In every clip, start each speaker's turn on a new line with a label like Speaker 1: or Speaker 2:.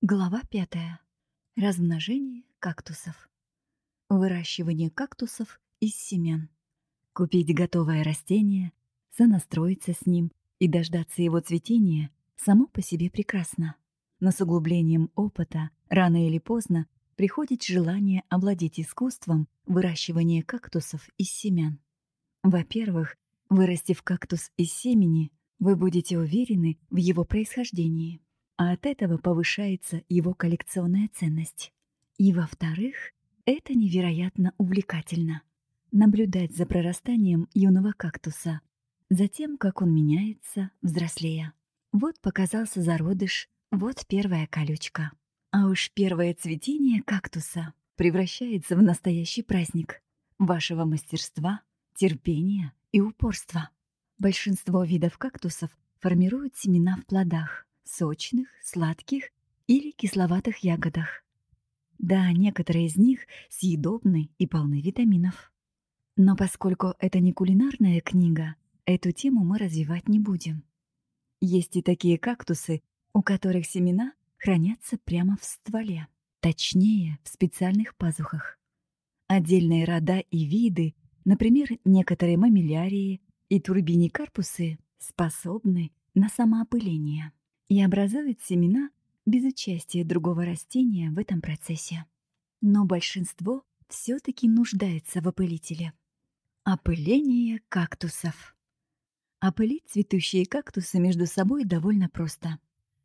Speaker 1: Глава пятая. Размножение кактусов. Выращивание кактусов из семян. Купить готовое растение, сонастроиться с ним и дождаться его цветения само по себе прекрасно. Но с углублением опыта рано или поздно приходит желание овладеть искусством выращивания кактусов из семян. Во-первых, вырастив кактус из семени, вы будете уверены в его происхождении а от этого повышается его коллекционная ценность. И во-вторых, это невероятно увлекательно. Наблюдать за прорастанием юного кактуса, за тем, как он меняется, взрослея. Вот показался зародыш, вот первая колючка. А уж первое цветение кактуса превращается в настоящий праздник вашего мастерства, терпения и упорства. Большинство видов кактусов формируют семена в плодах, сочных, сладких или кисловатых ягодах. Да, некоторые из них съедобны и полны витаминов. Но поскольку это не кулинарная книга, эту тему мы развивать не будем. Есть и такие кактусы, у которых семена хранятся прямо в стволе, точнее, в специальных пазухах. Отдельные рода и виды, например, некоторые мамилярии и турбиникарпусы, способны на самоопыление и образует семена без участия другого растения в этом процессе. Но большинство все-таки нуждается в опылителе. Опыление кактусов. Опылить цветущие кактусы между собой довольно просто.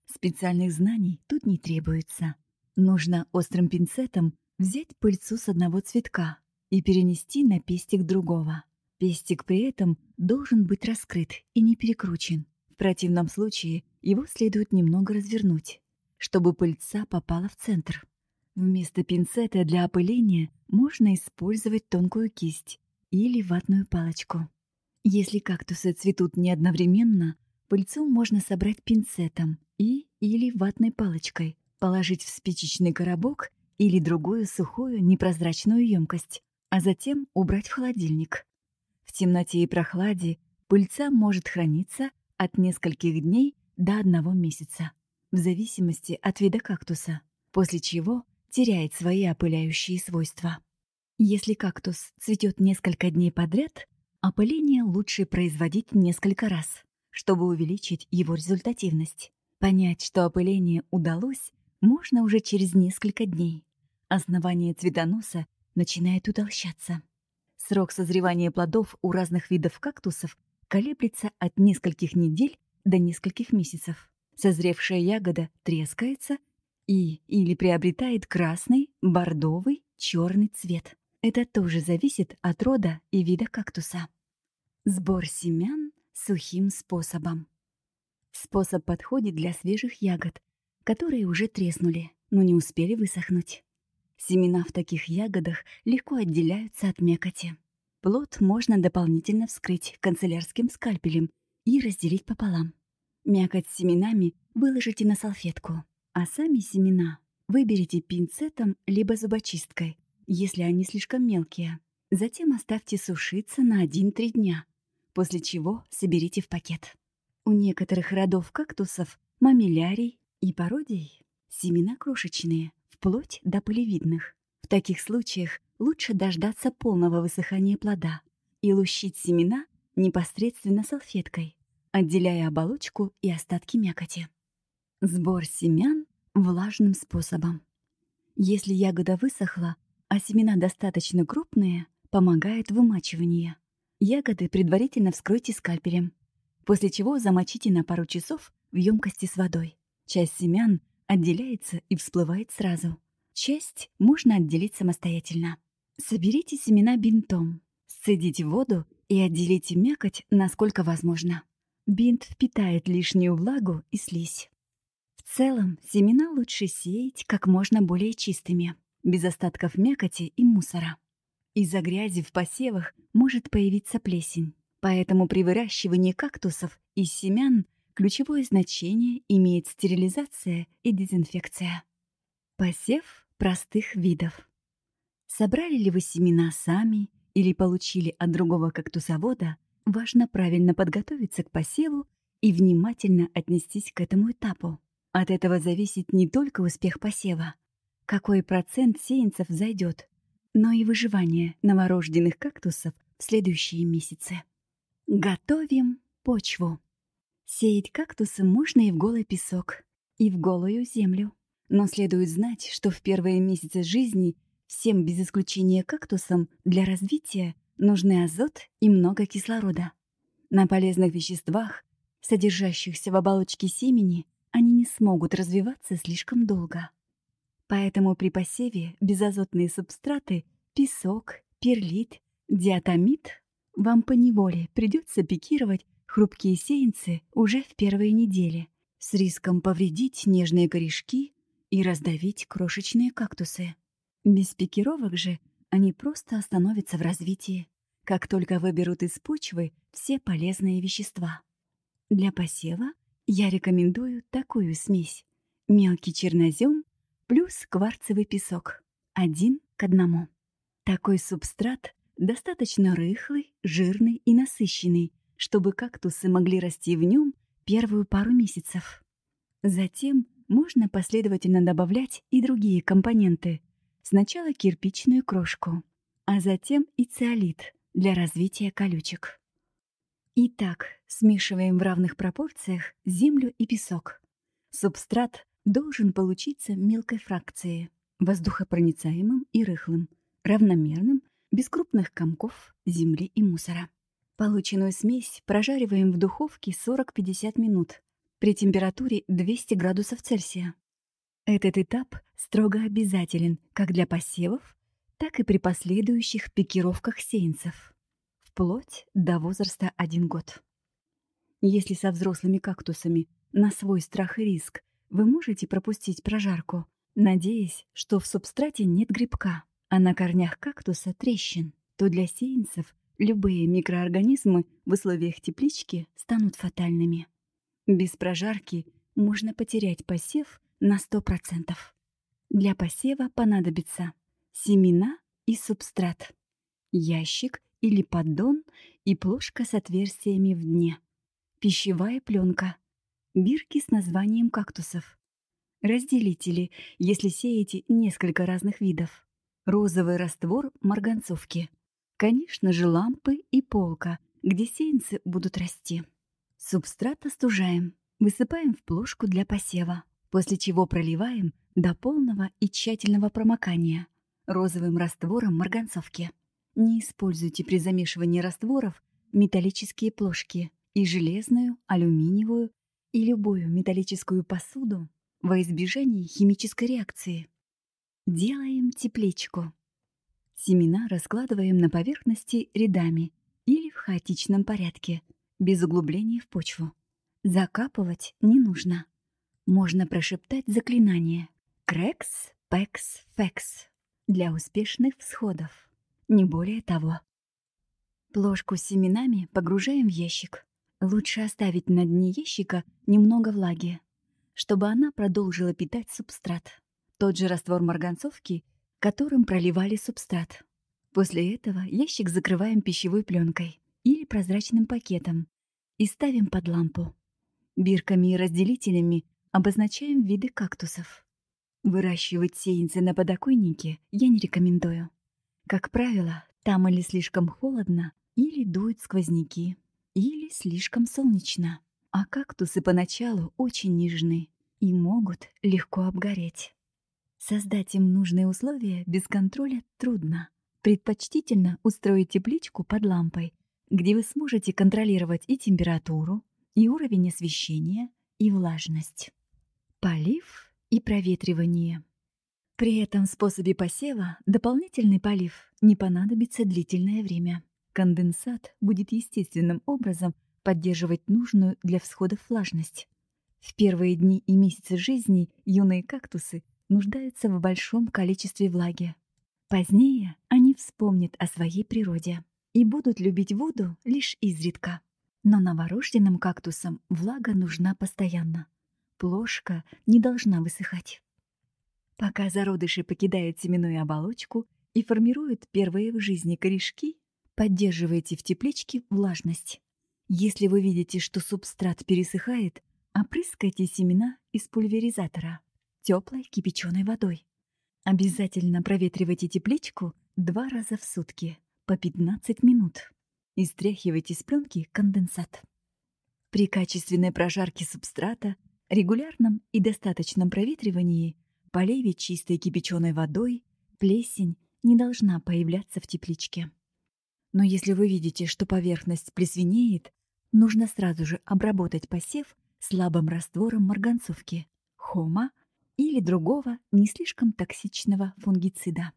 Speaker 1: Специальных знаний тут не требуется. Нужно острым пинцетом взять пыльцу с одного цветка и перенести на пестик другого. Пестик при этом должен быть раскрыт и не перекручен. В противном случае его следует немного развернуть, чтобы пыльца попала в центр. Вместо пинцета для опыления можно использовать тонкую кисть или ватную палочку. Если кактусы цветут не одновременно, пыльцу можно собрать пинцетом и или ватной палочкой, положить в спичечный коробок или другую сухую непрозрачную емкость, а затем убрать в холодильник. В темноте и прохладе пыльца может храниться от нескольких дней до одного месяца, в зависимости от вида кактуса, после чего теряет свои опыляющие свойства. Если кактус цветет несколько дней подряд, опыление лучше производить несколько раз, чтобы увеличить его результативность. Понять, что опыление удалось, можно уже через несколько дней. Основание цветоноса начинает утолщаться. Срок созревания плодов у разных видов кактусов колеблется от нескольких недель до нескольких месяцев. Созревшая ягода трескается и или приобретает красный, бордовый, черный цвет. Это тоже зависит от рода и вида кактуса. Сбор семян сухим способом. Способ подходит для свежих ягод, которые уже треснули, но не успели высохнуть. Семена в таких ягодах легко отделяются от мякоти. Плод можно дополнительно вскрыть канцелярским скальпелем и разделить пополам. Мякоть с семенами выложите на салфетку, а сами семена выберите пинцетом либо зубочисткой, если они слишком мелкие. Затем оставьте сушиться на 1-3 дня, после чего соберите в пакет. У некоторых родов кактусов, мамилярий и пародий семена крошечные, вплоть до полевидных. В таких случаях лучше дождаться полного высыхания плода и лущить семена непосредственно салфеткой, отделяя оболочку и остатки мякоти. Сбор семян влажным способом. Если ягода высохла, а семена достаточно крупные, помогает вымачивание. Ягоды предварительно вскройте скальпелем, после чего замочите на пару часов в емкости с водой. Часть семян отделяется и всплывает сразу. Часть можно отделить самостоятельно. Соберите семена бинтом, сцедите воду и отделите мякоть, насколько возможно. Бинт впитает лишнюю влагу и слизь. В целом, семена лучше сеять как можно более чистыми, без остатков мякоти и мусора. Из-за грязи в посевах может появиться плесень, поэтому при выращивании кактусов из семян ключевое значение имеет стерилизация и дезинфекция. Посев простых видов. Собрали ли вы семена сами или получили от другого кактусовода, важно правильно подготовиться к посеву и внимательно отнестись к этому этапу. От этого зависит не только успех посева, какой процент сеянцев зайдет, но и выживание новорожденных кактусов в следующие месяцы. Готовим почву. Сеять кактусы можно и в голый песок, и в голую землю. Но следует знать, что в первые месяцы жизни всем без исключения кактусам для развития нужны азот и много кислорода. На полезных веществах, содержащихся в оболочке семени, они не смогут развиваться слишком долго. Поэтому при посеве безазотные субстраты – песок, перлит, диатомит – вам поневоле придется пикировать хрупкие сеянцы уже в первые недели с риском повредить нежные корешки и раздавить крошечные кактусы. Без пикировок же они просто остановятся в развитии, как только выберут из почвы все полезные вещества. Для посева я рекомендую такую смесь. Мелкий чернозем плюс кварцевый песок. Один к одному. Такой субстрат достаточно рыхлый, жирный и насыщенный, чтобы кактусы могли расти в нем первую пару месяцев. Затем можно последовательно добавлять и другие компоненты. Сначала кирпичную крошку, а затем и циолит для развития колючек. Итак, смешиваем в равных пропорциях землю и песок. Субстрат должен получиться мелкой фракцией, воздухопроницаемым и рыхлым, равномерным, без крупных комков земли и мусора. Полученную смесь прожариваем в духовке 40-50 минут при температуре 200 градусов Цельсия. Этот этап строго обязателен как для посевов, так и при последующих пикировках сеянцев вплоть до возраста один год. Если со взрослыми кактусами на свой страх и риск вы можете пропустить прожарку, надеясь, что в субстрате нет грибка, а на корнях кактуса трещин, то для сеянцев любые микроорганизмы в условиях теплички станут фатальными. Без прожарки можно потерять посев на 100%. Для посева понадобится семена и субстрат, ящик или поддон и плошка с отверстиями в дне. Пищевая пленка. Бирки с названием кактусов. Разделители, если сеете несколько разных видов. Розовый раствор марганцовки. Конечно же, лампы и полка, где сеянцы будут расти. Субстрат остужаем, высыпаем в плошку для посева, после чего проливаем до полного и тщательного промокания розовым раствором марганцовки. Не используйте при замешивании растворов металлические плошки и железную, алюминиевую и любую металлическую посуду во избежание химической реакции. Делаем тепличку. Семена раскладываем на поверхности рядами или в хаотичном порядке, без углубления в почву. Закапывать не нужно. Можно прошептать заклинание «Крекс, пекс, фекс» для успешных всходов не более того. Плошку с семенами погружаем в ящик. Лучше оставить на дне ящика немного влаги, чтобы она продолжила питать субстрат. Тот же раствор марганцовки, которым проливали субстрат. После этого ящик закрываем пищевой пленкой или прозрачным пакетом и ставим под лампу. Бирками и разделителями обозначаем виды кактусов. Выращивать сеянцы на подоконнике я не рекомендую. Как правило, там или слишком холодно, или дуют сквозняки, или слишком солнечно. А кактусы поначалу очень нежны и могут легко обгореть. Создать им нужные условия без контроля трудно. Предпочтительно устроить тепличку под лампой, где вы сможете контролировать и температуру, и уровень освещения, и влажность. Полив и проветривание. При этом способе посева дополнительный полив не понадобится длительное время. Конденсат будет естественным образом поддерживать нужную для всходов влажность. В первые дни и месяцы жизни юные кактусы нуждаются в большом количестве влаги. Позднее они вспомнят о своей природе и будут любить воду лишь изредка. Но новорожденным кактусам влага нужна постоянно. Плошка не должна высыхать. Пока зародыши покидают семенную оболочку и формируют первые в жизни корешки, поддерживайте в тепличке влажность. Если вы видите, что субстрат пересыхает, Опрыскайте семена из пульверизатора теплой кипяченой водой. Обязательно проветривайте тепличку два раза в сутки по 15 минут и стряхивайте с пленки конденсат. При качественной прожарке субстрата, регулярном и достаточном проветривании, поливе чистой кипяченой водой, плесень не должна появляться в тепличке. Но если вы видите, что поверхность плесвенеет, нужно сразу же обработать посев слабым раствором марганцовки, хома или другого не слишком токсичного фунгицида.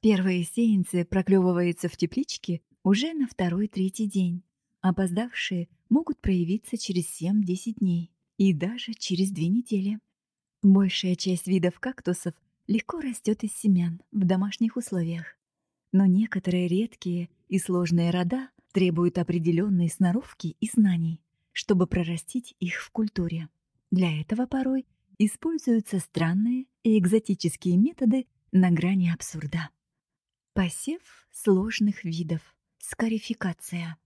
Speaker 1: Первые сеянцы проклевываются в тепличке уже на второй-третий день. Опоздавшие могут проявиться через 7-10 дней и даже через две недели. Большая часть видов кактусов легко растет из семян в домашних условиях. Но некоторые редкие и сложные рода требуют определенной сноровки и знаний, чтобы прорастить их в культуре. Для этого порой используются странные и экзотические методы на грани абсурда. Посев сложных видов. Скарификация.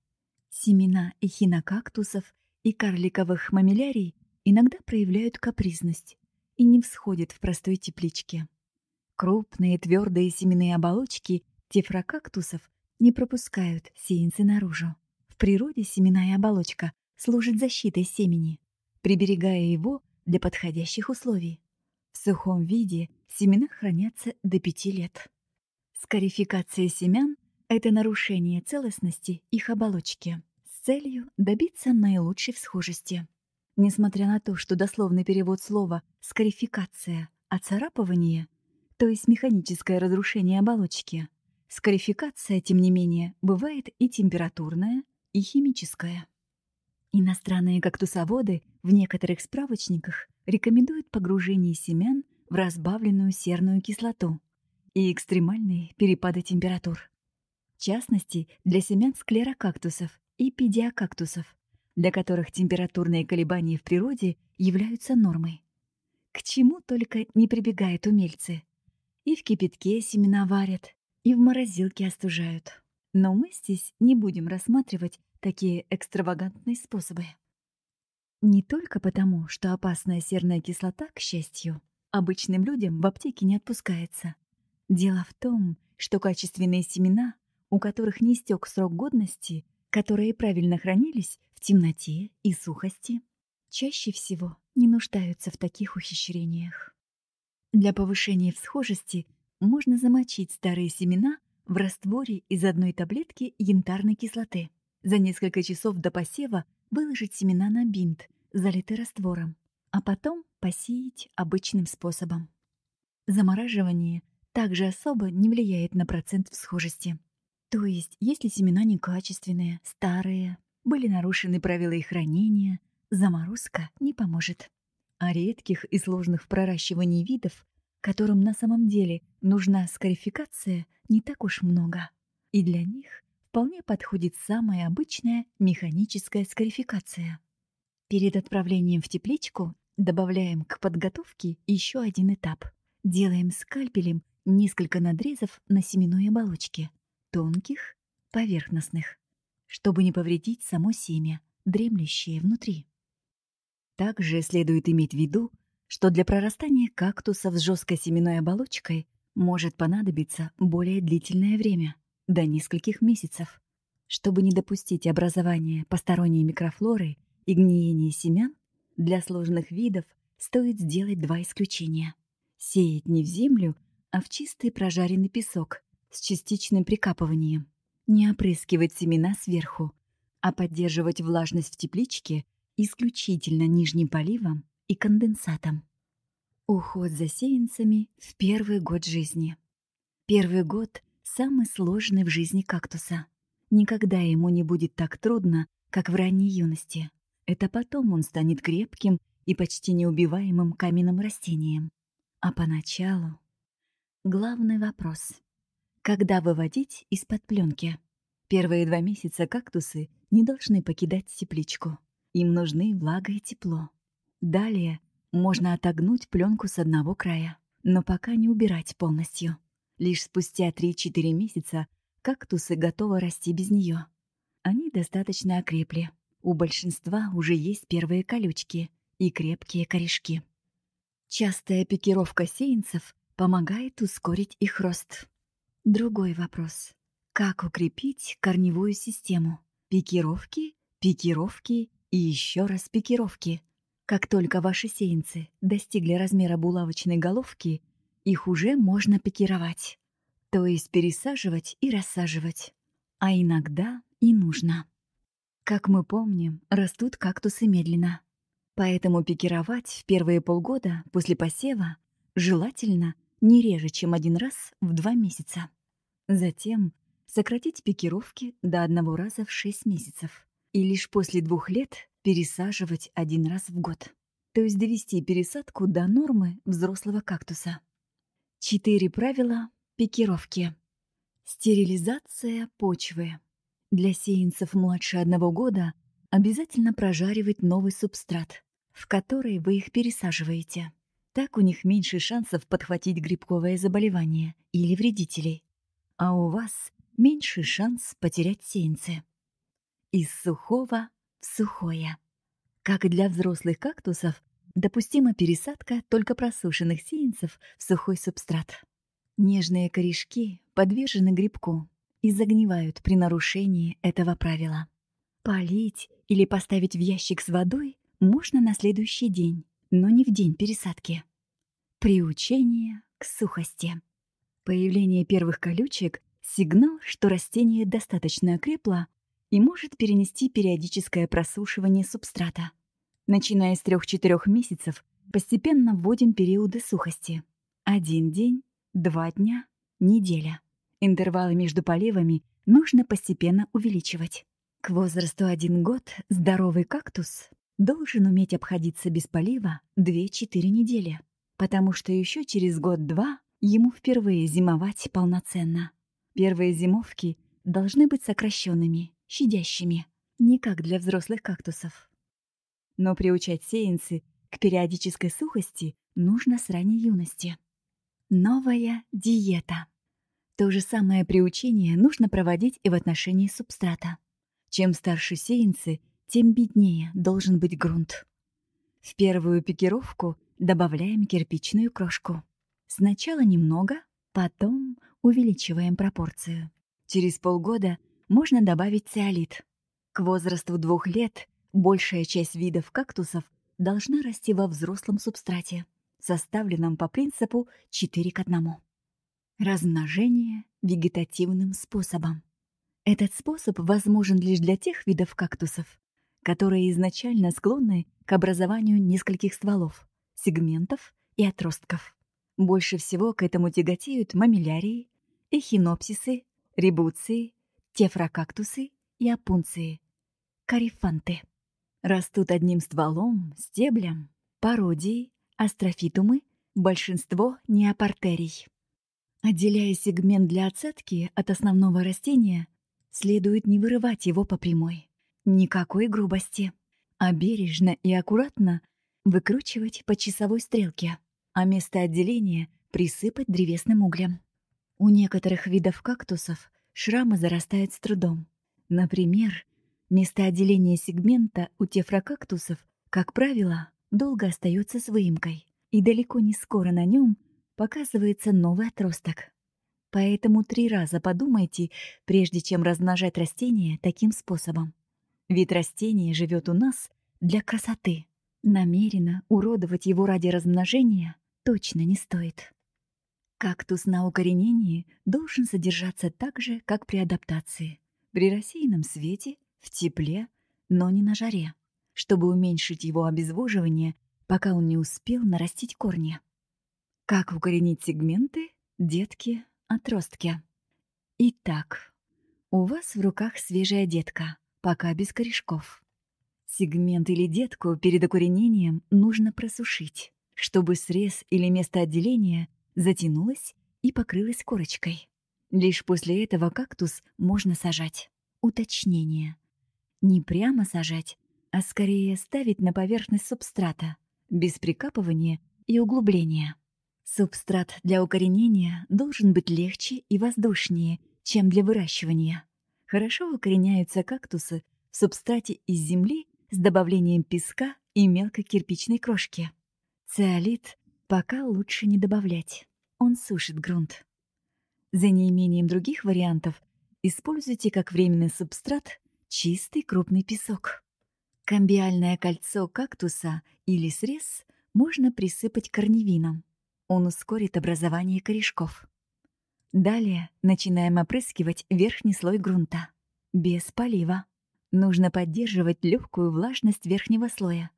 Speaker 1: Семена эхинокактусов и карликовых мамилярий иногда проявляют капризность и не всходят в простой тепличке. Крупные твердые семенные оболочки тефрокактусов не пропускают сеянцы наружу. В природе семенная оболочка служит защитой семени, приберегая его для подходящих условий. В сухом виде семена хранятся до 5 лет. Скарификация семян — это нарушение целостности их оболочки с целью добиться наилучшей всхожести. Несмотря на то, что дословный перевод слова «скарификация» — «оцарапывание», то есть механическое разрушение оболочки, скарификация, тем не менее, бывает и температурная, и химическая. Иностранные кактусоводы в некоторых справочниках рекомендуют погружение семян в разбавленную серную кислоту и экстремальные перепады температур. В частности, для семян склерокактусов и педиокактусов, для которых температурные колебания в природе являются нормой. К чему только не прибегают умельцы. И в кипятке семена варят, и в морозилке остужают. Но мы здесь не будем рассматривать такие экстравагантные способы. Не только потому, что опасная серная кислота, к счастью, обычным людям в аптеке не отпускается. Дело в том, что качественные семена, у которых не стек срок годности, которые правильно хранились в темноте и сухости, чаще всего не нуждаются в таких ухищрениях. Для повышения всхожести можно замочить старые семена в растворе из одной таблетки янтарной кислоты. За несколько часов до посева выложить семена на бинт, залитый раствором, а потом посеять обычным способом. Замораживание также особо не влияет на процент всхожести. То есть, если семена некачественные, старые, были нарушены правила их хранения, заморозка не поможет. А редких и сложных в проращивании видов, которым на самом деле нужна скарификация, не так уж много. И для них вполне подходит самая обычная механическая скарификация. Перед отправлением в тепличку добавляем к подготовке еще один этап. Делаем скальпелем несколько надрезов на семенной оболочке, тонких, поверхностных, чтобы не повредить само семя, дремлющее внутри. Также следует иметь в виду, что для прорастания кактусов с жесткой семенной оболочкой может понадобиться более длительное время – до нескольких месяцев. Чтобы не допустить образования посторонней микрофлоры и гниения семян, для сложных видов стоит сделать два исключения. Сеять не в землю, а в чистый прожаренный песок с частичным прикапыванием. Не опрыскивать семена сверху, а поддерживать влажность в тепличке исключительно нижним поливом и конденсатом. Уход за сеянцами в первый год жизни. Первый год самый сложный в жизни кактуса. Никогда ему не будет так трудно, как в ранней юности. Это потом он станет крепким и почти неубиваемым каменным растением. А поначалу... Главный вопрос. Когда выводить из-под пленки? Первые два месяца кактусы не должны покидать тепличку. Им нужны влага и тепло. Далее можно отогнуть пленку с одного края, но пока не убирать полностью. Лишь спустя 3-4 месяца кактусы готовы расти без нее. Они достаточно окрепли. У большинства уже есть первые колючки, и крепкие корешки. Частая пикировка сеянцев помогает ускорить их рост. Другой вопрос. Как укрепить корневую систему? Пикировки, пикировки и еще раз пикировки. Как только ваши сеянцы достигли размера булавочной головки, их уже можно пикировать, то есть пересаживать и рассаживать. А иногда и нужно. Как мы помним, растут кактусы медленно. Поэтому пикировать в первые полгода после посева желательно не реже, чем один раз в два месяца. Затем сократить пикировки до одного раза в 6 месяцев и лишь после двух лет пересаживать один раз в год. То есть довести пересадку до нормы взрослого кактуса. Четыре правила пикировки. Стерилизация почвы. Для сеянцев младше одного года обязательно прожаривать новый субстрат, в который вы их пересаживаете. Так у них меньше шансов подхватить грибковое заболевание или вредителей. А у вас меньше шанс потерять сеянцы. Из сухого в сухое. Как для взрослых кактусов, допустима пересадка только просушенных сеянцев в сухой субстрат. Нежные корешки подвержены грибку и загнивают при нарушении этого правила. Полить или поставить в ящик с водой можно на следующий день, но не в день пересадки. Приучение к сухости. Появление первых колючек Сигнал, что растение достаточно окрепло и может перенести периодическое просушивание субстрата. Начиная с 3-4 месяцев, постепенно вводим периоды сухости. Один день, два дня, неделя. Интервалы между поливами нужно постепенно увеличивать. К возрасту 1 год здоровый кактус должен уметь обходиться без полива 2-4 недели, потому что еще через год-два ему впервые зимовать полноценно. Первые зимовки должны быть сокращенными, щадящими, не как для взрослых кактусов. Но приучать сеянцы к периодической сухости нужно с ранней юности. Новая диета. То же самое приучение нужно проводить и в отношении субстрата. Чем старше сеянцы, тем беднее должен быть грунт. В первую пикировку добавляем кирпичную крошку. Сначала немного, потом увеличиваем пропорцию. Через полгода можно добавить циолит. К возрасту двух лет большая часть видов кактусов должна расти во взрослом субстрате, составленном по принципу 4 к 1. Размножение вегетативным способом. Этот способ возможен лишь для тех видов кактусов, которые изначально склонны к образованию нескольких стволов, сегментов и отростков. Больше всего к этому тяготеют мамилярии, эхинопсисы, рибуции, тефракактусы и опунции, карифанты. Растут одним стволом, стеблем, пародии, астрофитумы, большинство неопартерий. Отделяя сегмент для отсадки от основного растения, следует не вырывать его по прямой. Никакой грубости, а бережно и аккуратно выкручивать по часовой стрелке а место отделения присыпать древесным углем. У некоторых видов кактусов шрамы зарастают с трудом. Например, место отделения сегмента у тефрокактусов, как правило, долго остается с выемкой, и далеко не скоро на нем показывается новый отросток. Поэтому три раза подумайте, прежде чем размножать растение таким способом. Ведь растение живет у нас для красоты. Намеренно уродовать его ради размножения точно не стоит. Кактус на укоренении должен содержаться так же, как при адаптации. При рассеянном свете, в тепле, но не на жаре, чтобы уменьшить его обезвоживание, пока он не успел нарастить корни. Как укоренить сегменты, детки, отростки? Итак, у вас в руках свежая детка, пока без корешков. Сегмент или детку перед укоренением нужно просушить чтобы срез или место отделения затянулось и покрылось корочкой. Лишь после этого кактус можно сажать. Уточнение. Не прямо сажать, а скорее ставить на поверхность субстрата, без прикапывания и углубления. Субстрат для укоренения должен быть легче и воздушнее, чем для выращивания. Хорошо укореняются кактусы в субстрате из земли с добавлением песка и мелкокирпичной крошки. Циолит пока лучше не добавлять. Он сушит грунт. За неимением других вариантов используйте как временный субстрат чистый крупный песок. Камбиальное кольцо кактуса или срез можно присыпать корневином. Он ускорит образование корешков. Далее начинаем опрыскивать верхний слой грунта. Без полива. Нужно поддерживать легкую влажность верхнего слоя,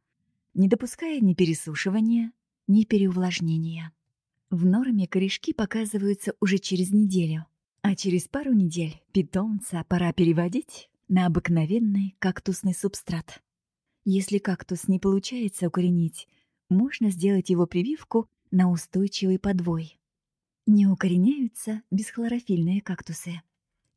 Speaker 1: не допуская ни пересушивания, ни переувлажнения. В норме корешки показываются уже через неделю, а через пару недель питомца пора переводить на обыкновенный кактусный субстрат. Если кактус не получается укоренить, можно сделать его прививку на устойчивый подвой. Не укореняются бесхлорофильные кактусы.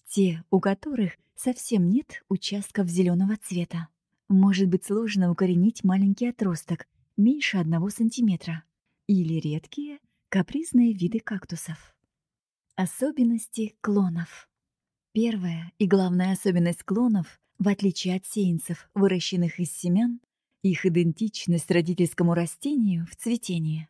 Speaker 1: Те, у которых совсем нет участков зеленого цвета. Может быть сложно укоренить маленький отросток, меньше одного сантиметра. Или редкие, капризные виды кактусов. Особенности клонов. Первая и главная особенность клонов, в отличие от сеянцев, выращенных из семян, их идентичность родительскому растению в цветении.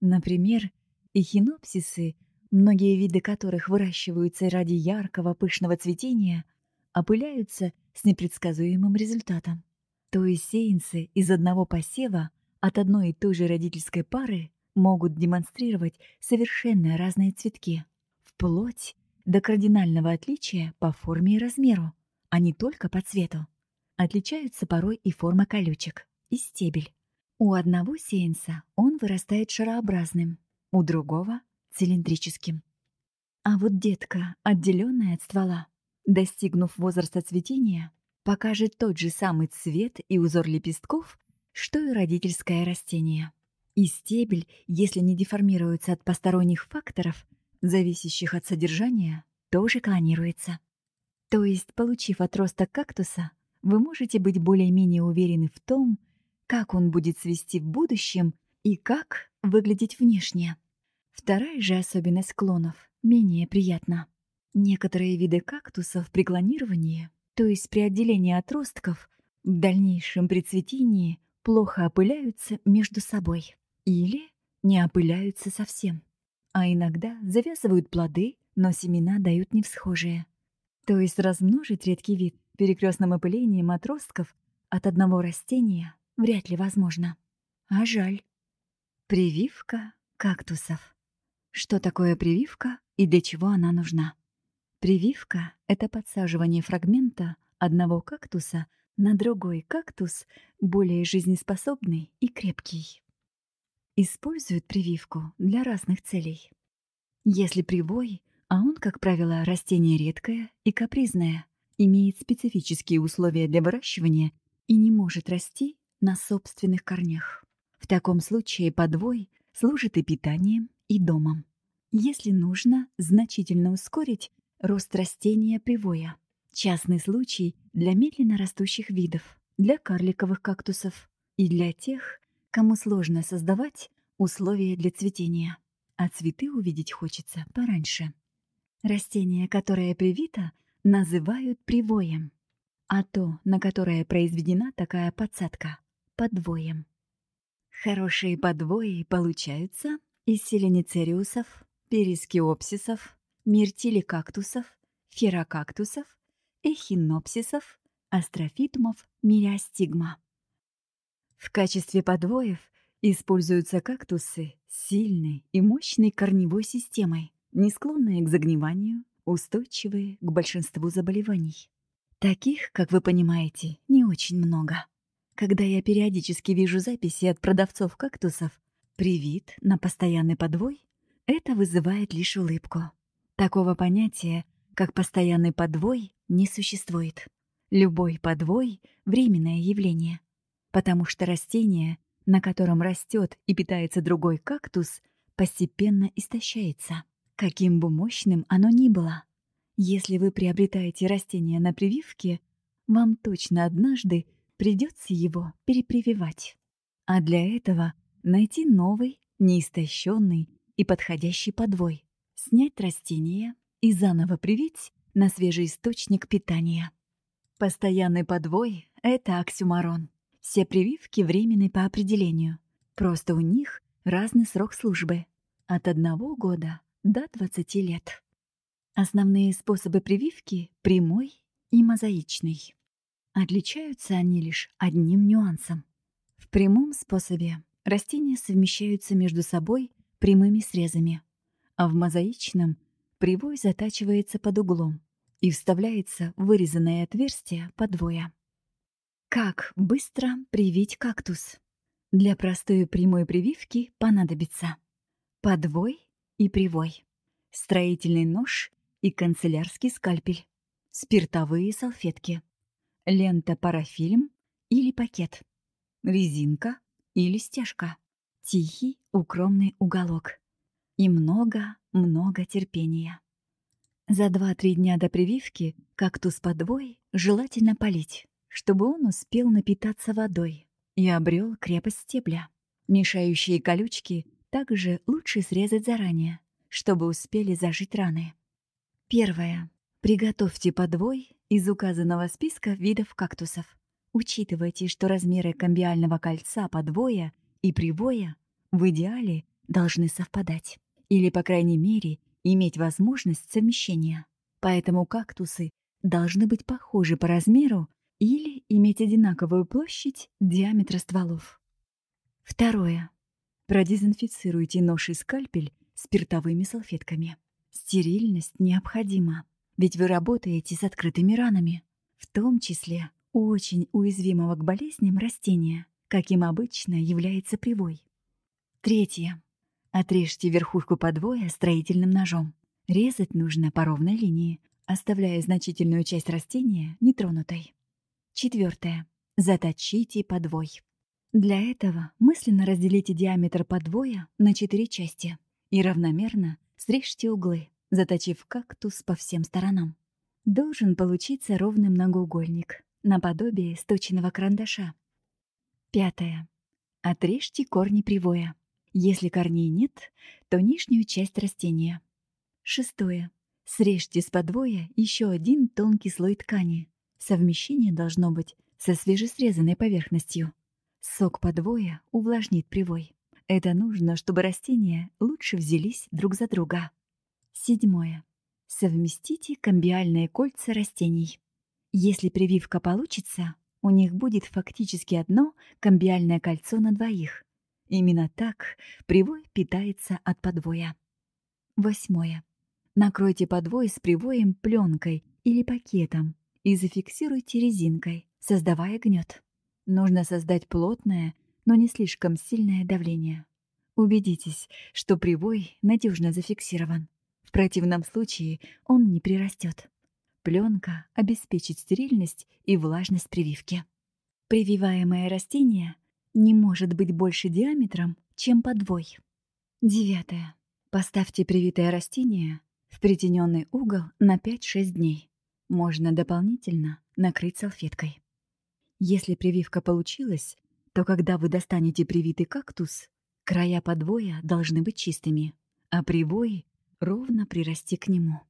Speaker 1: Например, эхинопсисы, многие виды которых выращиваются ради яркого пышного цветения, опыляются с непредсказуемым результатом. То есть сеянцы из одного посева от одной и той же родительской пары могут демонстрировать совершенно разные цветки, вплоть до кардинального отличия по форме и размеру, а не только по цвету. Отличаются порой и форма колючек, и стебель. У одного сеянца он вырастает шарообразным, у другого — цилиндрическим. А вот детка, отделенная от ствола, достигнув возраста цветения, покажет тот же самый цвет и узор лепестков, что и родительское растение. И стебель, если не деформируется от посторонних факторов, зависящих от содержания, тоже клонируется. То есть, получив отросток кактуса, вы можете быть более-менее уверены в том, как он будет цвести в будущем и как выглядеть внешне. Вторая же особенность клонов менее приятна. Некоторые виды кактусов при клонировании, то есть при отделении отростков, в дальнейшем при цветении плохо опыляются между собой или не опыляются совсем. А иногда завязывают плоды, но семена дают невсхожие. То есть размножить редкий вид перекрестным опылением отростков от одного растения вряд ли возможно. А жаль. Прививка кактусов. Что такое прививка и для чего она нужна? Прививка — это подсаживание фрагмента одного кактуса на другой кактус, более жизнеспособный и крепкий. Используют прививку для разных целей. Если привой, а он, как правило, растение редкое и капризное, имеет специфические условия для выращивания и не может расти на собственных корнях. В таком случае подвой служит и питанием, и домом. Если нужно значительно ускорить Рост растения привоя. Частный случай для медленно растущих видов, для карликовых кактусов и для тех, кому сложно создавать условия для цветения, а цветы увидеть хочется пораньше. Растение, которое привито, называют привоем, а то, на которое произведена такая подсадка, подвоем. Хорошие подвои получаются из селеницериусов, перискиопсисов, миртиликактусов, ферокактусов, эхинопсисов, астрофитумов, мириостигма. В качестве подвоев используются кактусы с сильной и мощной корневой системой, не склонные к загниванию, устойчивые к большинству заболеваний. Таких, как вы понимаете, не очень много. Когда я периодически вижу записи от продавцов кактусов, привит на постоянный подвой, это вызывает лишь улыбку. Такого понятия, как постоянный подвой, не существует. Любой подвой — временное явление, потому что растение, на котором растет и питается другой кактус, постепенно истощается, каким бы мощным оно ни было. Если вы приобретаете растение на прививке, вам точно однажды придется его перепрививать. А для этого найти новый, неистощенный и подходящий подвой, снять растение и заново привить на свежий источник питания. Постоянный подвой — это оксюмарон. Все прививки временны по определению. Просто у них разный срок службы. От одного года до 20 лет. Основные способы прививки – прямой и мозаичный. Отличаются они лишь одним нюансом. В прямом способе растения совмещаются между собой прямыми срезами, а в мозаичном привой затачивается под углом и вставляется в вырезанное отверстие подвоя. Как быстро привить кактус? Для простой прямой прививки понадобится подвой и привой, строительный нож и канцелярский скальпель, спиртовые салфетки, лента парафильм или пакет, резинка или стежка, тихий укромный уголок и много-много терпения. За 2-3 дня до прививки кактус подвой желательно полить, чтобы он успел напитаться водой и обрел крепость стебля. Мешающие колючки также лучше срезать заранее, чтобы успели зажить раны. Первое. Приготовьте подвой из указанного списка видов кактусов. Учитывайте, что размеры камбиального кольца подвоя и привоя в идеале должны совпадать. Или, по крайней мере, иметь возможность совмещения. Поэтому кактусы должны быть похожи по размеру или иметь одинаковую площадь диаметра стволов. Второе. Продезинфицируйте нож и скальпель спиртовыми салфетками. Стерильность необходима, ведь вы работаете с открытыми ранами, в том числе очень уязвимого к болезням растения, каким обычно является привой. Третье. Отрежьте верхушку подвоя строительным ножом. Резать нужно по ровной линии, оставляя значительную часть растения нетронутой. Четвертое. Заточите подвой. Для этого мысленно разделите диаметр подвоя на четыре части и равномерно срежьте углы, заточив кактус по всем сторонам. Должен получиться ровный многоугольник, наподобие сточенного карандаша. Пятое. Отрежьте корни привоя. Если корней нет, то нижнюю часть растения. Шестое. Срежьте с подвоя еще один тонкий слой ткани. Совмещение должно быть со свежесрезанной поверхностью. Сок подвоя увлажнит привой. Это нужно, чтобы растения лучше взялись друг за друга. Седьмое. Совместите комбиальные кольца растений. Если прививка получится, у них будет фактически одно комбиальное кольцо на двоих. Именно так привой питается от подвоя. Восьмое. Накройте подвой с привоем пленкой или пакетом и зафиксируйте резинкой, создавая гнет. Нужно создать плотное, но не слишком сильное давление. Убедитесь, что привой надежно зафиксирован. В противном случае он не прирастет. Пленка обеспечит стерильность и влажность прививки. Прививаемое растение не может быть больше диаметром, чем подвой. Девятое. Поставьте привитое растение в притененный угол на 5-6 дней. Можно дополнительно накрыть салфеткой. Если прививка получилась, то когда вы достанете привитый кактус, края подвоя должны быть чистыми, а привой ровно прирасти к нему.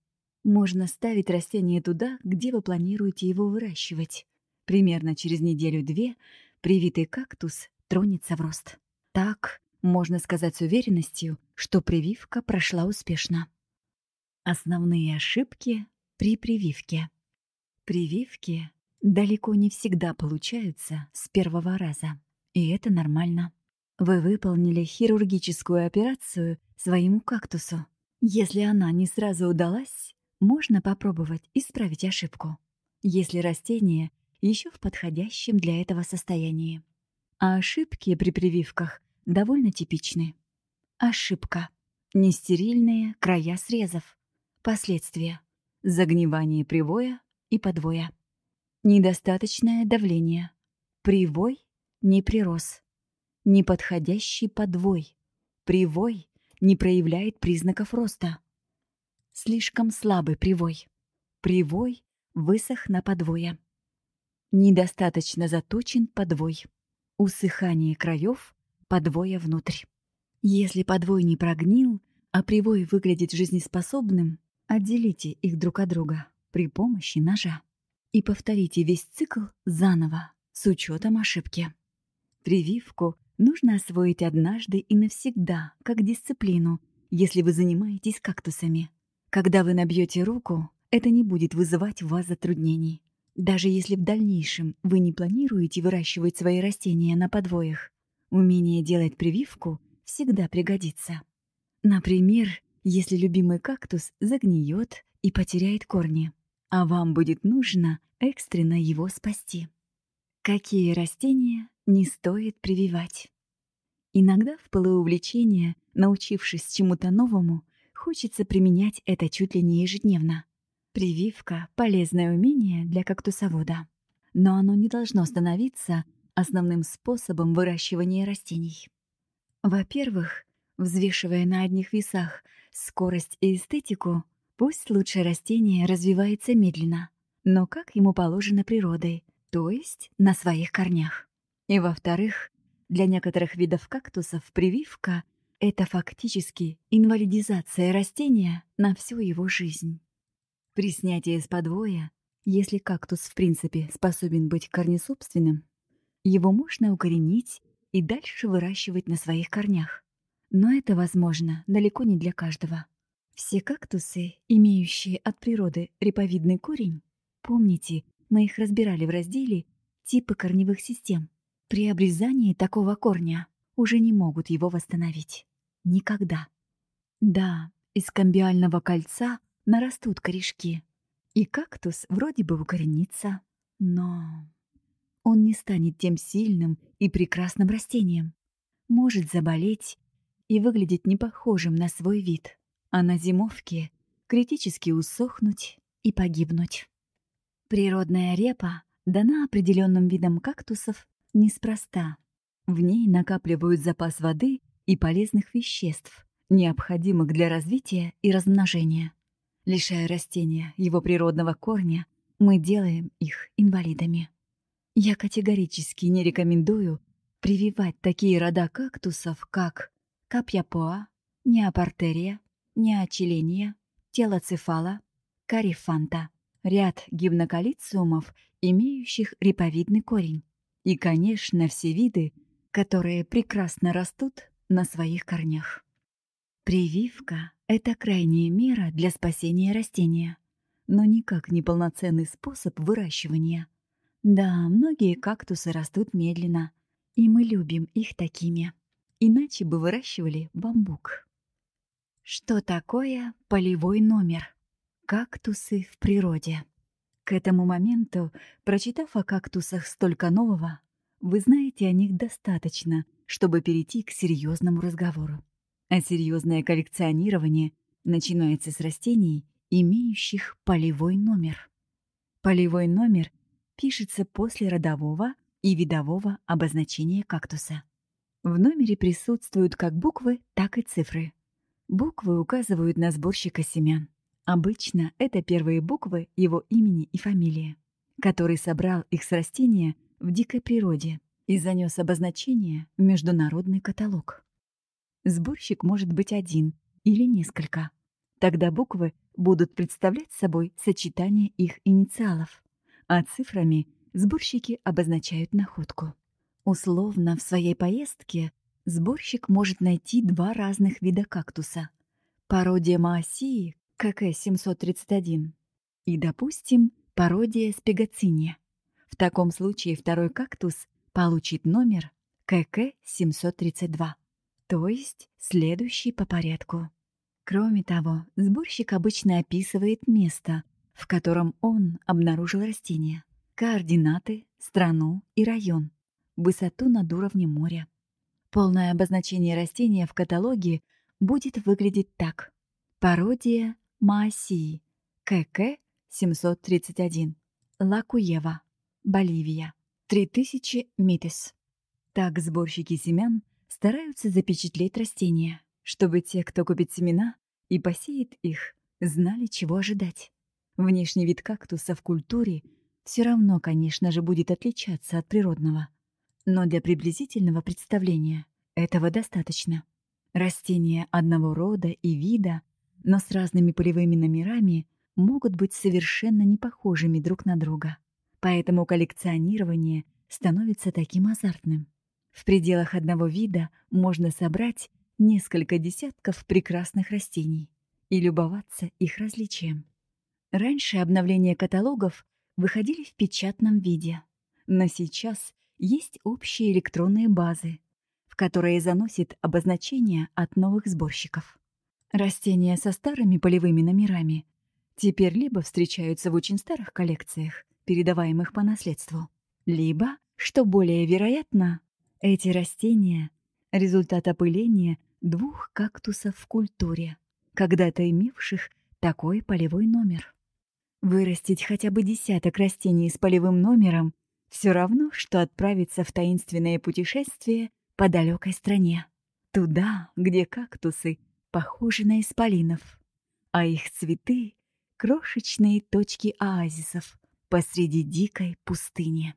Speaker 1: Можно ставить растение туда, где вы планируете его выращивать. Примерно через неделю-две привитый кактус тронется в рост. Так можно сказать с уверенностью, что прививка прошла успешно. Основные ошибки при прививке. Прививки далеко не всегда получаются с первого раза. И это нормально. Вы выполнили хирургическую операцию своему кактусу. Если она не сразу удалась, можно попробовать исправить ошибку. Если растение еще в подходящем для этого состоянии. А ошибки при прививках довольно типичны. Ошибка. Нестерильные края срезов. Последствия. Загнивание привоя и подвоя. Недостаточное давление. Привой не прирос. Неподходящий подвой. Привой не проявляет признаков роста. Слишком слабый привой. Привой высох на подвое. Недостаточно заточен подвой. Усыхание краев, подвоя внутрь. Если подвой не прогнил, а привой выглядит жизнеспособным, отделите их друг от друга при помощи ножа и повторите весь цикл заново с учетом ошибки. Прививку нужно освоить однажды и навсегда, как дисциплину, если вы занимаетесь кактусами. Когда вы набьете руку, это не будет вызывать у вас затруднений. Даже если в дальнейшем вы не планируете выращивать свои растения на подвоях, умение делать прививку всегда пригодится. Например, если любимый кактус загниет и потеряет корни, а вам будет нужно экстренно его спасти. Какие растения не стоит прививать? Иногда в пылу увлечения, научившись чему-то новому, хочется применять это чуть ли не ежедневно. Прививка — полезное умение для кактусовода. Но оно не должно становиться основным способом выращивания растений. Во-первых, взвешивая на одних весах скорость и эстетику, пусть лучше растение развивается медленно, но как ему положено природой, то есть на своих корнях. И во-вторых, для некоторых видов кактусов прививка — это фактически инвалидизация растения на всю его жизнь. При снятии с подвоя, если кактус в принципе способен быть корнесобственным, его можно укоренить и дальше выращивать на своих корнях. Но это возможно далеко не для каждого. Все кактусы, имеющие от природы реповидный корень, помните, мы их разбирали в разделе «Типы корневых систем». При обрезании такого корня уже не могут его восстановить. Никогда. Да, из камбиального кольца нарастут корешки. И кактус вроде бы укоренится, но он не станет тем сильным и прекрасным растением. Может заболеть и выглядеть непохожим на свой вид, а на зимовке критически усохнуть и погибнуть. Природная репа дана определенным видам кактусов неспроста. В ней накапливают запас воды и полезных веществ, необходимых для развития и размножения. Лишая растения его природного корня, мы делаем их инвалидами. Я категорически не рекомендую прививать такие рода кактусов, как капьяпоа, неопартерия, неочеления, телоцефала, карифанта, ряд гимнокалициумов, имеющих реповидный корень, и, конечно, все виды, которые прекрасно растут на своих корнях. Прививка — это крайняя мера для спасения растения, но никак не полноценный способ выращивания. Да, многие кактусы растут медленно, и мы любим их такими. Иначе бы выращивали бамбук. Что такое полевой номер? Кактусы в природе. К этому моменту, прочитав о кактусах столько нового, вы знаете о них достаточно, чтобы перейти к серьезному разговору. А серьезное коллекционирование начинается с растений, имеющих полевой номер. Полевой номер пишется после родового и видового обозначения кактуса. В номере присутствуют как буквы, так и цифры. Буквы указывают на сборщика семян. Обычно это первые буквы его имени и фамилии, который собрал их с растения в дикой природе и занес обозначение в международный каталог. Сборщик может быть один или несколько. Тогда буквы будут представлять собой сочетание их инициалов, а цифрами сборщики обозначают находку. Условно, в своей поездке сборщик может найти два разных вида кактуса. Пародия Маосии КК-731 и, допустим, пародия спегациния. В таком случае второй кактус получит номер КК-732 то есть следующий по порядку. Кроме того, сборщик обычно описывает место, в котором он обнаружил растение, координаты, страну и район, высоту над уровнем моря. Полное обозначение растения в каталоге будет выглядеть так. Пародия Маасии, КК-731, Лакуева, Боливия, 3000 митес. Так сборщики семян стараются запечатлеть растения, чтобы те, кто купит семена и посеет их, знали, чего ожидать. Внешний вид кактуса в культуре все равно, конечно же, будет отличаться от природного. Но для приблизительного представления этого достаточно. Растения одного рода и вида, но с разными полевыми номерами, могут быть совершенно не похожими друг на друга. Поэтому коллекционирование становится таким азартным. В пределах одного вида можно собрать несколько десятков прекрасных растений и любоваться их различием. Раньше обновления каталогов выходили в печатном виде, но сейчас есть общие электронные базы, в которые заносит обозначения от новых сборщиков. Растения со старыми полевыми номерами теперь либо встречаются в очень старых коллекциях, передаваемых по наследству, либо, что более вероятно, эти растения — результат опыления двух кактусов в культуре, когда-то имевших такой полевой номер. Вырастить хотя бы десяток растений с полевым номером все равно, что отправиться в таинственное путешествие по далекой стране. Туда, где кактусы похожи на исполинов, а их цветы — крошечные точки оазисов посреди дикой пустыни.